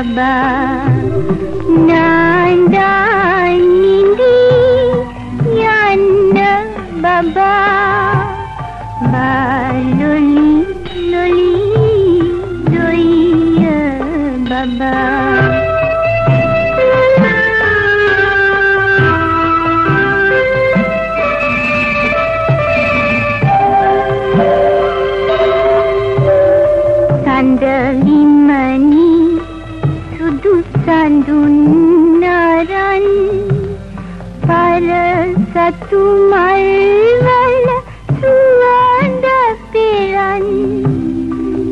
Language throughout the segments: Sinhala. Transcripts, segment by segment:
sabar nan ini yan baba baloli loli doya baba Sandalina සඳුන් නරන් පර සතු මල්වල සුවඳ පෙරන්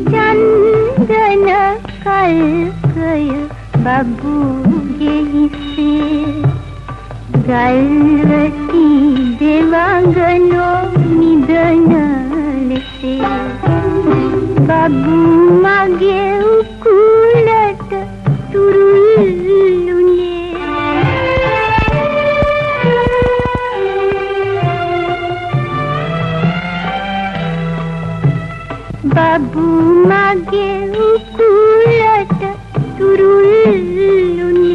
චන්දන කල්කය බබුගේ හිසේ ගල්වති දෙවඟනෝ නිදන ලෙසේ බබු මගේ උකුලට බබු මගේ උකුලට තුරුල්ලුනේ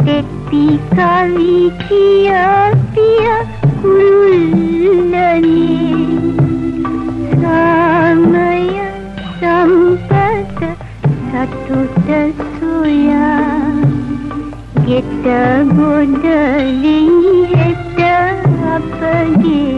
දෙත්ති කවි කිය පිය කුරුල්ලනේ සාමය සම්පත සතුට සොයා ගෙට ගොඩලි හෙට අපගේ පියා